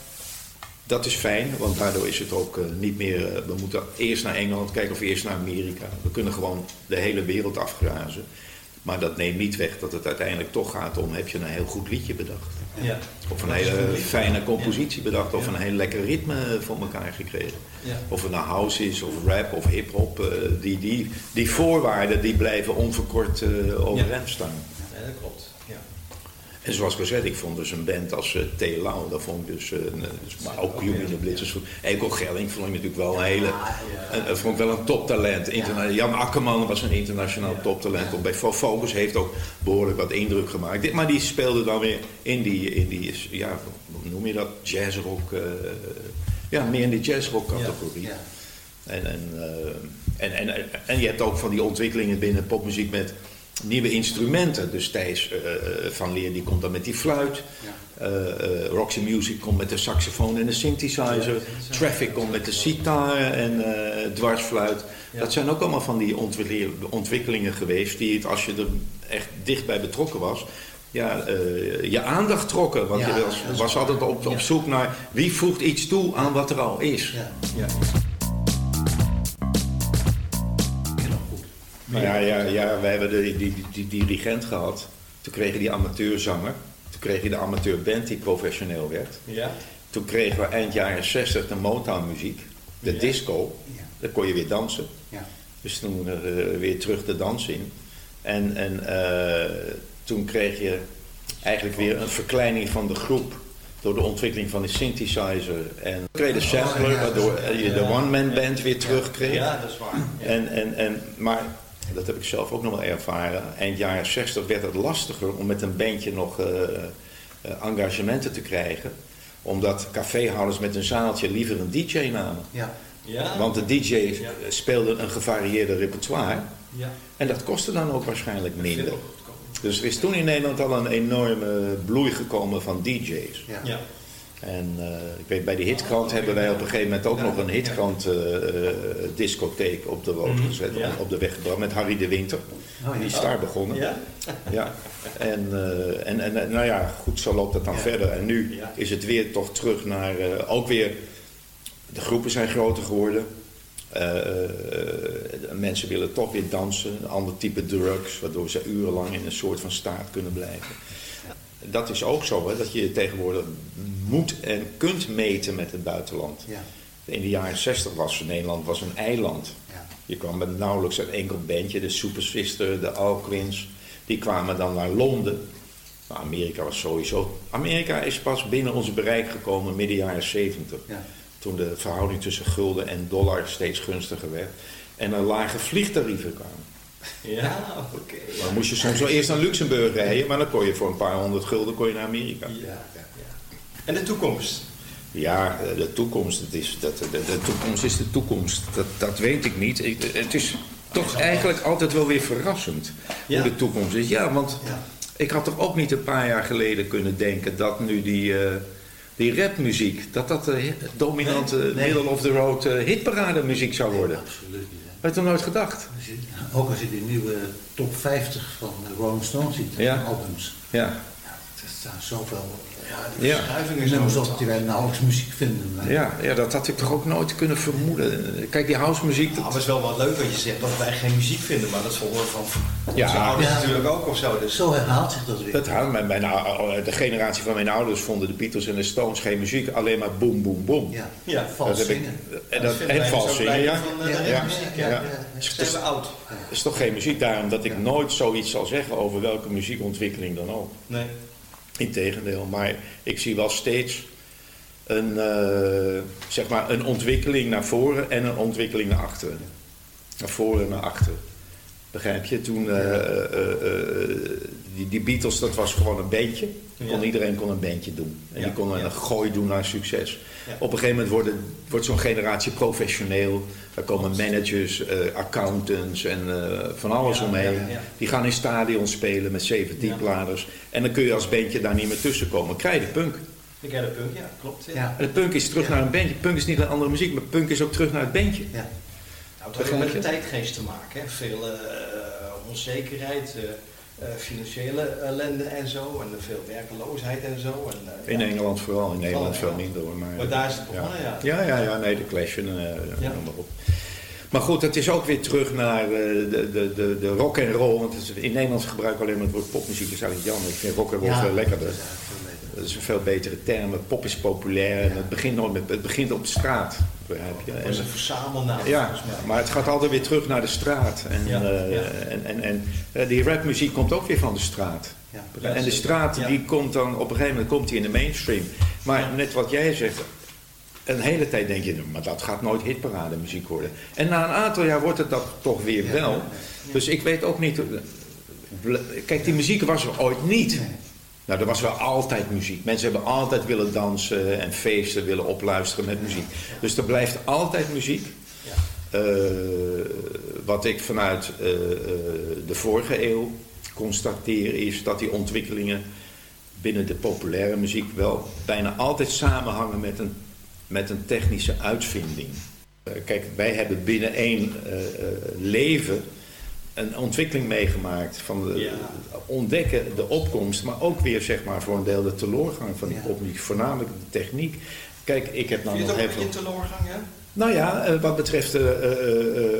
dat is fijn, want daardoor is het ook eh, niet meer. eh, we moeten eerst naar Engeland kijken of eerst naar Amerika. We kunnen gewoon de hele wereld afgrazen. Maar dat neemt niet weg dat het uiteindelijk toch gaat om: heb je een heel goed liedje bedacht? Ja. Of een hele fijne compositie bedacht, of een heel lekker ritme voor elkaar gekregen. Ja. Of het nou house is, of rap, of hip-hop. eh, die, die, die voorwaarden die blijven onverkort eh overeind staan. Ja, dat klopt. Ja. En zoals gezegd, ik vond dus een band als eh T. Lau, dat vond ik dus, eh, een, eh, dus- maar ook Cuban de Blitzers. Eko Gelling vond ik natuurlijk wel een hele, een, een- vond ik wel een toptalent. Interna- Jan Akkerman was een internationaal toptalent. Op Bij Fo- Focus heeft ook behoorlijk wat indruk gemaakt. Dit- Maar die speelde dan weer in die, in die ja, hoe noem je dat, jazzrock, eh, ja, meer in die jazzrock categorie. En, en, eh, en, en, en je hebt ook van die ontwikkelingen binnen popmuziek met nieuwe instrumenten. Dus Thijs eh, eh, van Leer die komt dan met die fluit. Eh, eh, Roxy Music komt met de saxofoon en de synthesizer. Traffic komt met de sitar en eh, dwarsfluit. Dat zijn ook allemaal van die ontwikkelingen, geweest die het, als je er echt dichtbij betrokken was, ja, eh, je aandacht trokken. Want Ja, je was, was altijd op, op Ja. zoek naar wie voegt iets toe aan wat er al is. Ja. Ja, ja, ja, we hebben de, die, die, die dirigent gehad. Toen kreeg je die amateurzanger. Toen kreeg je de amateurband die professioneel werd. Ja. Toen kregen we eind jaren 60 de Motown muziek. De disco. Daar kon je weer dansen. Ja. Dus toen eh, weer terug de dans in. En, en eh, toen kreeg je eigenlijk weer een verkleining van de groep. Door de ontwikkeling van de synthesizer. En de sampler, waardoor eh, je de one-man band weer terugkreeg. Ja, dat is waar. Ja. En, en, en, maar dat heb ik zelf ook nog wel ervaren. Eind jaren 60 werd het lastiger om met een bandje nog eh, eh, engagementen te krijgen. Omdat caféhouders met een zaaltje liever een DJ namen. Ja. Ja. Want de DJ speelde een gevarieerde repertoire. Ja. En dat kostte dan ook waarschijnlijk minder. Dus er is toen in Nederland al een enorme bloei gekomen van DJ's. Ja. En eh, ik weet, bij de hitkrant hebben wij op een gegeven moment ook nog een hitkrant eh, eh, discotheek op de rood Mhm, gezet, ja. op de weg gebracht met Harry de Winter. Oh, ja. Die is daar begonnen. Ja? Ja. En, en, en nou ja, goed, zo loopt het dan verder. En nu is het weer toch terug naar, ook weer, de groepen zijn groter geworden. Mensen willen toch weer dansen, een ander type drugs, waardoor ze urenlang in een soort van staat kunnen blijven. Dat is ook zo, hè, dat je tegenwoordig moet en kunt meten met het buitenland. Ja. In de jaren 60 was Nederland was een eiland. Ja. Je kwam met nauwelijks een enkel bandje, de Super Sister, de Alquins. Die kwamen dan naar Londen. Maar Amerika was sowieso... Amerika is pas binnen ons bereik gekomen midden jaren 70. Ja. Toen de verhouding tussen gulden en dollar steeds gunstiger werd. En er lage vliegtarieven kwamen. Ja, oké. Dan moest je soms wel eerst naar Luxemburg rijden, maar dan kon je voor een paar honderd gulden kon je naar Amerika. Ja, ja, ja. En de toekomst? Ja, de toekomst, het is, dat, de, de toekomst is de toekomst. Dat, dat weet ik niet. Ik- het is toch eigenlijk altijd wel weer verrassend Ja. hoe de toekomst is. Ja, want Ja. ik had toch ook niet een paar jaar geleden kunnen denken dat nu die, eh, die rapmuziek, dat dat de dominante Nee, nee. middle of the road eh, hitparade muziek zou worden. Absoluut niet. Had je toch nooit gedacht? Ook als je de nieuwe top 50 van de Rolling Stones ziet, Ja. albums. Ja. Staan zoveel De Ja. verschuiving is nummers zo op die wij nauwelijks muziek vinden. maar- Ja, ja, dat had ik toch ook nooit kunnen vermoeden. Kijk, die housemuziek, Ja, dat, maar het is wel wat leuk wat je zegt, dat wij geen muziek vinden, maar dat we van Ja. onze ouders Ja. natuurlijk ook of zo. Dus Zo herhaalt zich dat weer. Dat houdt mijn, mijn, de generatie van mijn ouders vonden de Beatles en de Stones geen muziek, alleen maar boem, boem, boem. Ja, Ja, vals dat heb ik, zingen. en, dat dat, en vals zingen, ja. van, Ja, de muziek, ja. ja. Zijn we oud? Het is toch geen muziek, daarom dat ik nooit zoiets zal zeggen over welke muziekontwikkeling dan ook. Nee. Integendeel, maar ik zie wel steeds een, eh, zeg maar een ontwikkeling naar voren en een ontwikkeling naar achteren. Naar voren en naar achteren. Begrijp je? Toen eh, eh, eh, die, die Beatles, dat was gewoon een bandje. Kon, Ja. Iedereen kon een bandje doen. En Ja, die kon een ja. gooi doen naar succes. Ja. Op een gegeven moment worden, wordt zo'n generatie professioneel. Daar komen managers, eh, accountants en eh, van alles Ja, omheen. ja, ja. Die gaan in stadions spelen met zeven diepladers. En dan kun je als bandje daar niet meer tussen komen. Krijg je de punk. Ik heb de punk, ja, klopt. Ja. En de punk is terug naar een bandje. Punk is niet een andere muziek, maar punk is ook terug naar het bandje. Nou, het heeft ook met de tijdgeest te maken. Hè. Veel eh, onzekerheid, eh, eh, financiële ellende en zo. En veel werkeloosheid en zo. En, In ja. Engeland vooral, in Nederland veel minder hoor. Maar, Maar daar is het begonnen, ja. Ja, ja, ja, nee, de Clash en noem maar op. Maar goed, het is ook weer terug naar de, de, de, de rock en roll. Want het in Nederland gebruiken we alleen maar het woord popmuziek. Dat is eigenlijk jammer. Ik vind rock en roll veel lekkerder. Dat is een veel betere term. Pop is populair en het begint, nooit met, het begint op de straat. Begrijp je? Dat is een verzamelnaam Ja, maar het gaat altijd weer terug naar de straat. En, Ja, eh, ja. en, en, en eh, die rapmuziek komt ook weer van de straat. Ja, en de straat die komt dan op een gegeven moment komt die in de mainstream. Maar net wat jij zegt, een hele tijd denk je, nou, maar dat gaat nooit hitparade muziek worden. En na een aantal jaar wordt het dat toch weer wel. Dus ik weet ook niet. eh, Kijk, die muziek was er ooit niet. Nou, er was wel altijd muziek. Mensen hebben altijd willen dansen en feesten willen opluisteren met muziek. Dus er blijft altijd muziek. Eh, wat ik vanuit eh, eh, de vorige eeuw constateer is dat die ontwikkelingen binnen de populaire muziek wel bijna altijd samenhangen met een, met een technische uitvinding. Kijk, wij hebben binnen één leven een ontwikkeling meegemaakt van de, ontdekken de opkomst, maar ook weer zeg maar voor een deel de teleurgang van die popmuziek, voornamelijk de techniek. Kijk, ik heb nou nog ook een even. beetje teleurgang, hè? Nou ja, eh, wat betreft eh, eh,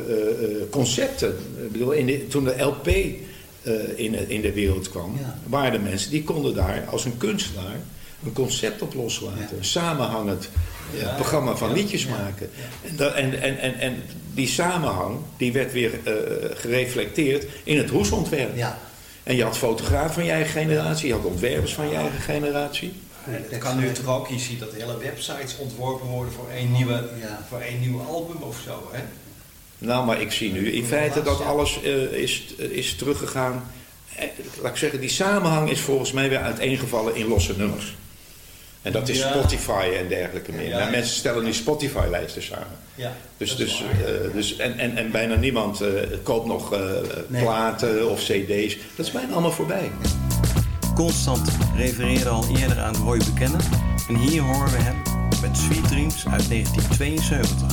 concepten. Ik bedoel, in de- toen de LP in, de- in de wereld kwam, waren er mensen die konden daar als een kunstenaar een concept op loslaten. Een samenhangend eh, Ja, programma van ja, liedjes ja. maken. En, dat- en, en, en, en die samenhang die werd weer eh, gereflecteerd in het hoesontwerp. En je had fotografen van je eigen generatie, je had ontwerpers van je eigen generatie. Dat kan nu toch ook, je ziet dat hele websites ontworpen worden voor één nieuwe, voor één nieuw album of zo, hè? Nou, maar ik zie nu in feite dat alles eh, is, is teruggegaan. Eh, laat ik zeggen, die samenhang is volgens mij weer uiteengevallen in losse nummers. En dat is Ja. Spotify en dergelijke meer. Ja. Nou, mensen stellen nu Spotify-lijsten samen. Ja, Dus, dus, eh, dus, en, en, en bijna niemand eh, koopt nog eh, Nee. platen of cd's. Dat is bijna allemaal voorbij. Constant refereerde al eerder aan Roy Buchanan. En hier horen we hem met Sweet Dreams uit 1972.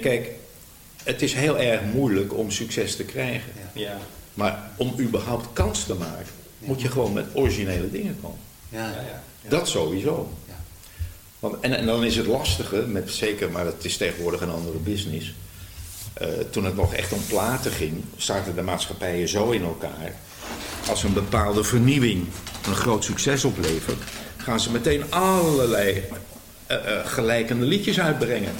Kijk, het is heel erg moeilijk om succes te krijgen. Ja. Maar om überhaupt kans te maken, moet je gewoon met originele dingen komen. Ja, ja, ja. Dat sowieso. Want, en, en dan is het lastige, met, zeker, maar het is tegenwoordig een andere business. Eh, toen het nog echt om platen ging, zaten de maatschappijen zo in elkaar. Als een bepaalde vernieuwing een groot succes oplevert, gaan ze meteen allerlei eh, eh, gelijkende liedjes uitbrengen.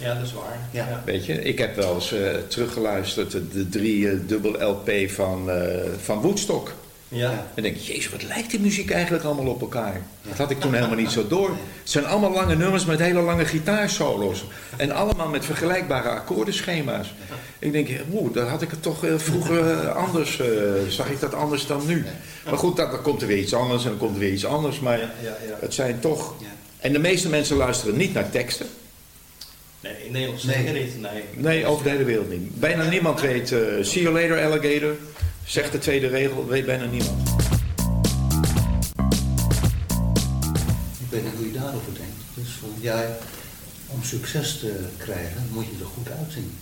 Ja, dat is waar. Ja. Weet je, ik heb wel eens eh, teruggeluisterd de, de drie eh, dubbel LP van, eh, van Woodstock. Ja. En denk ik, jezus, wat lijkt die muziek eigenlijk allemaal op elkaar? Dat had ik toen helemaal niet zo door. Het zijn allemaal lange nummers met hele lange gitaarsolo's. En allemaal met vergelijkbare akkoordenschema's. Ik denk, oeh, daar had ik het toch eh, vroeger eh, anders, eh, zag ik dat anders dan nu. Maar goed, dan, dan komt er weer iets anders en dan komt er weer iets anders. Maar het zijn toch... En de meeste mensen luisteren niet naar teksten. Nee, in Nederland zeker niet. Nee. Nee, over de hele wereld niet. Bijna niemand weet, eh, see you later alligator. Zegt de tweede regel, weet bijna niemand. Ik weet niet hoe je daarover denkt. Dus van, jij, om succes te krijgen, moet je er goed uitzien.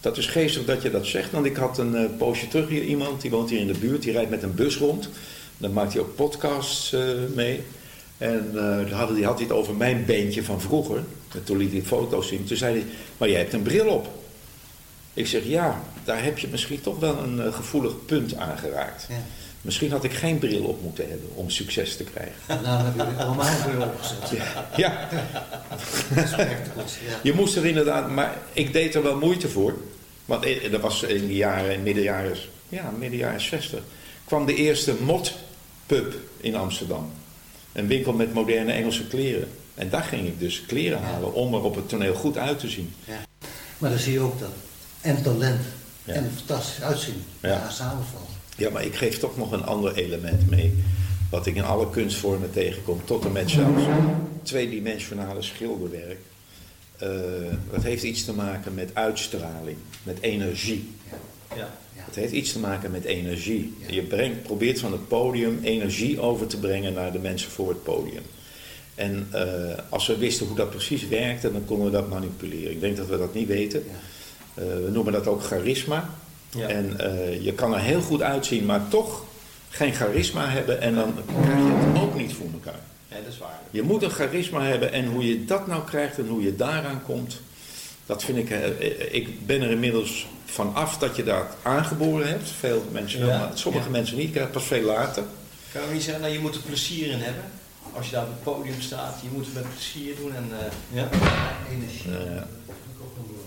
Dat is geestig dat je dat zegt, want ik had een eh, poosje terug hier iemand, die woont hier in de buurt, die rijdt met een bus rond. Dan maakt hij ook podcasts eh, mee. En eh hij, had hij het over mijn beentje van vroeger. En toen liet hij foto's zien. Toen zei hij, maar jij hebt een bril op. Ik zeg, ja, daar heb je misschien toch wel een eh, gevoelig punt aangeraakt. Misschien had ik geen bril op moeten hebben om succes te krijgen. En daarom hebben jullie allemaal een bril opgezet. Ja. Ja. Je moest er inderdaad, maar ik deed er wel moeite voor. Want eh, dat was in de jaren, in midden jaren, ja, midden jaren 60, kwam de eerste motpub in Amsterdam. Een winkel met moderne Engelse kleren. En daar ging ik dus kleren halen om er op het toneel goed uit te zien. Maar dan zie je ook dat en talent en fantastisch uitzien Ja. ja. samenvallen. Ja, maar ik geef toch nog een ander element mee. Wat ik in alle kunstvormen tegenkom, tot en met zelfs tweedimensionale schilderwerk. Eh, dat heeft iets te maken met uitstraling, met energie. Ja. Het heeft iets te maken met energie. Je brengt, probeert van het podium energie over te brengen naar de mensen voor het podium. En eh, als we wisten hoe dat precies werkte, dan konden we dat manipuleren. Ik denk dat we dat niet weten. Eh, we noemen dat ook charisma. Ja. En eh, je kan er heel goed uitzien, maar toch geen charisma hebben en dan krijg je het ook niet voor elkaar. Ja, dat is waar. Je moet een charisma hebben en hoe je dat nou krijgt en hoe je daaraan komt, dat vind ik, ik ben er inmiddels van af dat je dat aangeboren hebt. Veel mensen wel, maar sommige mensen niet, ik krijg het pas veel later. Kan je niet zeggen, nou, je moet er plezier in hebben. Als je daar op het podium staat, je moet het met plezier doen. En, eh, ja. Energie. Eh,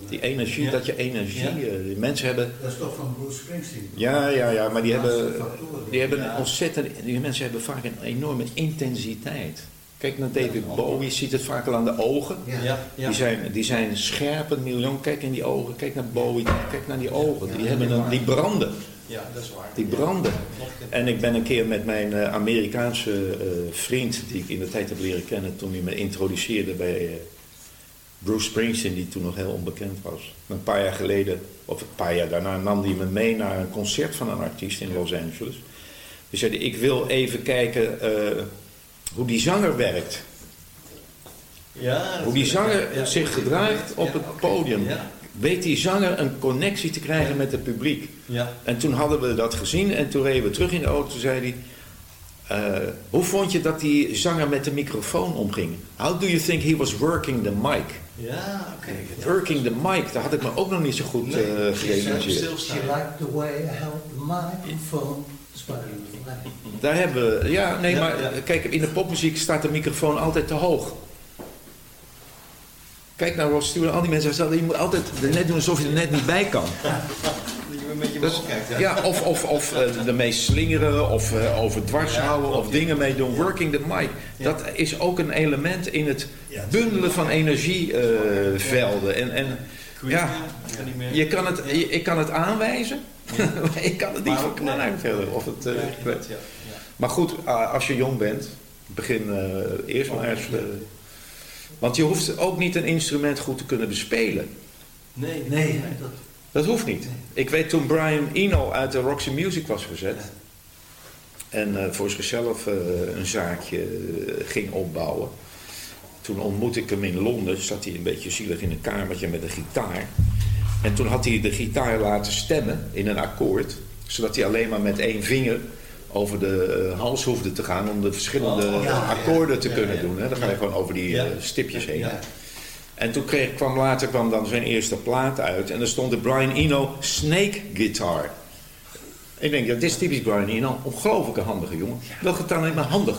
die energie, Ja. dat je energie, Ja. eh, die mensen hebben, Dat is toch van Bruce Springsteen? ja, ja, ja, maar die hebben, die hebben een ontzettend, die mensen hebben vaak een enorme intensiteit. Kijk naar David Bowie, je ziet het vaak al aan de ogen. Ja. Ja, ja. Die, zijn, die zijn scherp, een miljoen. Kijk in die ogen, kijk naar Bowie, kijk naar die ogen. Die, hebben een, die branden. Ja, dat is waar. Die branden. En ik ben een keer met mijn eh, Amerikaanse eh, vriend, die ik in de tijd heb leren kennen toen hij me introduceerde bij eh, Bruce Springsteen, die toen nog heel onbekend was. Een paar jaar geleden, of een paar jaar daarna, nam hij me mee naar een concert van een artiest in Los Angeles. Hij zei, ik wil even kijken hoe die zanger werkt. Ja, Hoe die zanger ja, zich gedraagt op het podium. Weet die zanger een connectie te krijgen met het publiek? Ja. En toen hadden we dat gezien en toen reden we terug in de auto. Toen zei hij, eh, hoe vond je dat die zanger met de microfoon omging? How do you think he was working the mic? Ja, oké. Working the mic, daar had ik me ook nog niet zo goed Nee, eh gerealiseerd. She liked the way I held the microphone. Daar hebben we, ja, nee, Ja, maar ja. kijk, in de popmuziek staat de microfoon altijd te hoog. Kijk naar Ross Stewart, al die mensen zeggen, je moet altijd net doen alsof je er net niet bij kan. Dat je een beetje Dus, ja, of, of, of eh, ermee slingeren, of eh, over dwars houden, of dingen mee doen. Working the mic. Dat is ook een element in het bundelen van energievelden. en, en ja, je kan het, je- ik kan het aanwijzen, maar ik kan het niet verklaren verder. Of het, eh. Maar goed, als je jong bent, begin eh, eerst maar eens... want je hoeft ook niet een instrument goed te kunnen bespelen. Nee, Nee, dat, Dat hoeft niet. Ik weet toen Brian Eno uit de Roxy Music was gezet. En eh, voor zichzelf eh, een zaakje eh, ging opbouwen. Toen toen ontmoette ik hem in Londen. Zat hij een beetje zielig in een kamertje met een gitaar. En toen had hij de gitaar laten stemmen in een akkoord. Zodat hij alleen maar met één vinger over de eh, hals hoefde te gaan om de verschillende Oh, ja, ja. akkoorden te Ja, kunnen doen. Hè. Dan ga je gewoon over die eh, stipjes heen. En toen kreeg, kwam later kwam dan zijn eerste plaat uit. En er stond de Brian Eno Snake Guitar. Ik denk, ja, dit is typisch Brian Eno. Ongelooflijke handige jongen. Welke taal alleen maar handig.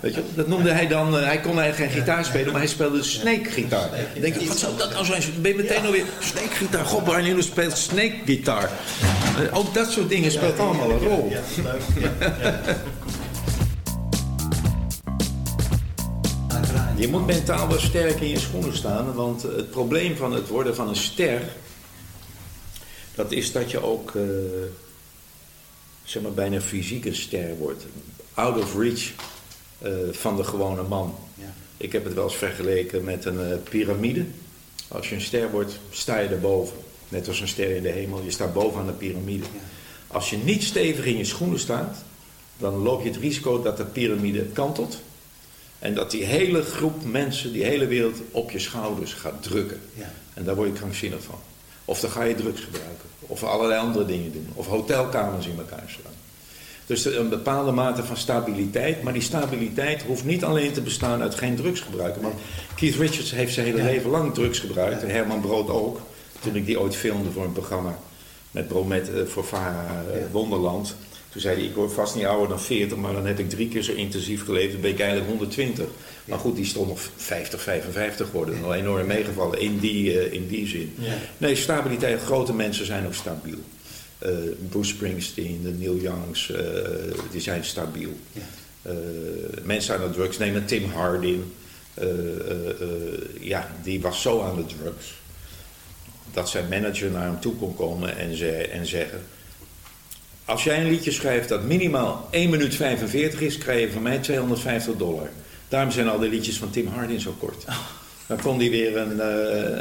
Weet je, dat noemde hij dan, eh, hij kon eigenlijk geen gitaar spelen, maar hij speelde snake gitaar. Ik denk, wat zou dat nou zijn? Ben je meteen alweer snake gitaar? God, Brian Eno speelt snake gitaar. Eh, ook dat soort dingen speelt allemaal een rol. Je moet mentaal wel sterk in je schoenen staan, want het probleem van het worden van een ster, dat is dat je ook, eh, zeg maar, bijna fysiek een ster wordt. Out of reach eh, van de gewone man. Ik heb het wel eens vergeleken met een eh, piramide. Als je een ster wordt, sta je erboven. Net als een ster in de hemel, je staat bovenaan de piramide. Als je niet stevig in je schoenen staat, dan loop je het risico dat de piramide kantelt. En dat die hele groep mensen, die hele wereld op je schouders gaat drukken. En daar word je krankzinnig van. Of dan ga je drugs gebruiken. Of allerlei andere dingen doen. Of hotelkamers in elkaar slaan. Dus een bepaalde mate van stabiliteit. Maar die stabiliteit hoeft niet alleen te bestaan uit geen drugs gebruiken. Want Keith Richards heeft zijn hele leven lang drugs gebruikt. En Herman Brood ook. Toen ik die ooit filmde voor een programma. Met Bromet eh, voor VARA eh, Wonderland. Toen zei hij, ik word vast niet ouder dan 40, maar dan heb ik drie keer zo intensief geleefd. Dan ben ik eigenlijk 120. Maar goed, die stond nog 50, 55 geworden. Al enorm meegevallen in die, eh, in die zin. Ja. Nee, stabiliteit. Grote mensen zijn ook stabiel. Bruce Springsteen, de Neil Youngs, die zijn stabiel. Eh, mensen aan de drugs nemen Tim Harding. eh, eh, eh, ja, die was zo aan de drugs. Dat zijn manager naar hem toe kon komen en, ze, en zeggen... Als jij een liedje schrijft dat minimaal 1 minuut 45 is, krijg je van mij 250 dollar. Daarom zijn al die liedjes van Tim Harding zo kort. Dan kon hij weer een, eh,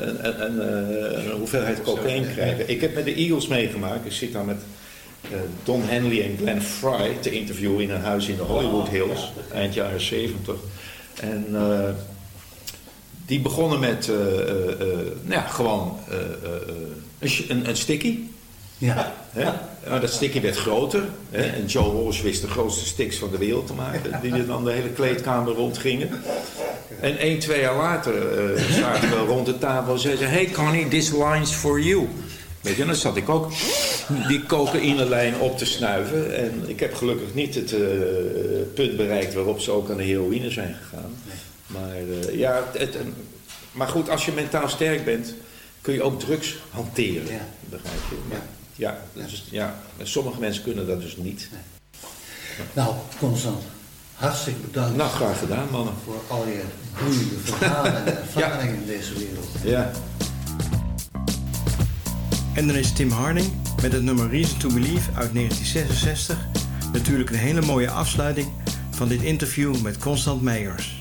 een, een, een, eh, hoeveelheid cocaïne krijgen. Ik heb met de Eagles meegemaakt. Ik zit daar met eh, Don Henley en Glenn Fry te interviewen in een huis in de Hollywood Hills, eind jaren 70. En die begonnen met eh, eh, eh, nou ja, gewoon een, een, sticky. Ja. Hè? Nou, dat sticky werd groter. Hè? En Joe Walsh wist de grootste sticks van de wereld te maken. Die er dan de hele kleedkamer rondgingen. En één, twee jaar later zaten we rond de tafel en zeiden ze... Hey Connie, this line's for you. Weet je, en dan zat ik ook die cocaïnelijn op te snuiven. En ik heb gelukkig niet het punt bereikt waarop ze ook aan de heroïne zijn gegaan. Maar, eh, ja, het, het- maar goed, als je mentaal sterk bent, kun je ook drugs hanteren. Begrijp je? Maar, ja, dus, ja, sommige mensen kunnen dat dus niet. Nou, Constant, hartstikke bedankt. Nou, graag gedaan, mannen. Voor al je boeiende verhalen en ervaringen in deze wereld. Ja. En dan is Tim Harding met het nummer Reason to Believe uit 1966 natuurlijk een hele mooie afsluiting van dit interview met Constant Meijers.